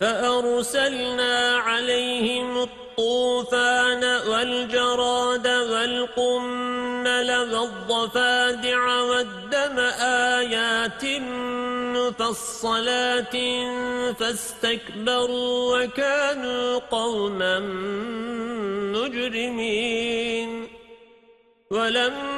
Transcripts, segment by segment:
فَأَرْسَلْنَا عَلَيْهِمُ الطُّوفَانَ وَالْجَرَادَ وَالْقُمَّلَ وَالضَّفَادِعَ وَالدَّمَ آيَاتٍ مُفَصَّلَاتٍ فَاسْتَكْبَرُوا وَكَانُوا قَوْمًا مُجْرِمِينَ. وَلَمَّا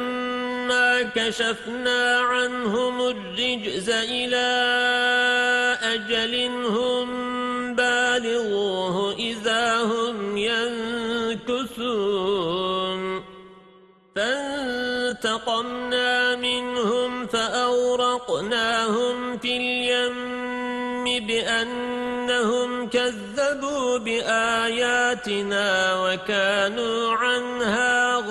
كَشَفْنَا عَنْهُمُ الرِّجْزَ إِلَى أَجَلٍ هُمْ بَالِغُوهُ إِذَا هُمْ يَنكُثُونَ فَانْتَقَمْنَا مِنْهُمْ فَأَغْرَقْنَاهُمْ فِي الْيَمِّ بِأَنَّهُمْ كَذَّبُوا بِآيَاتِنَا وَكَانُوا عَنْهَا غَافِلِينَ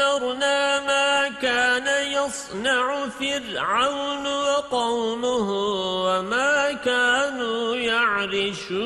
وَدَمَّرْنَا مَا كَانَ يَصْنَعُ فِرْعَوْنُ وَقَوْمُهُ وَمَا كَانُوا يَعْرِشُونَ.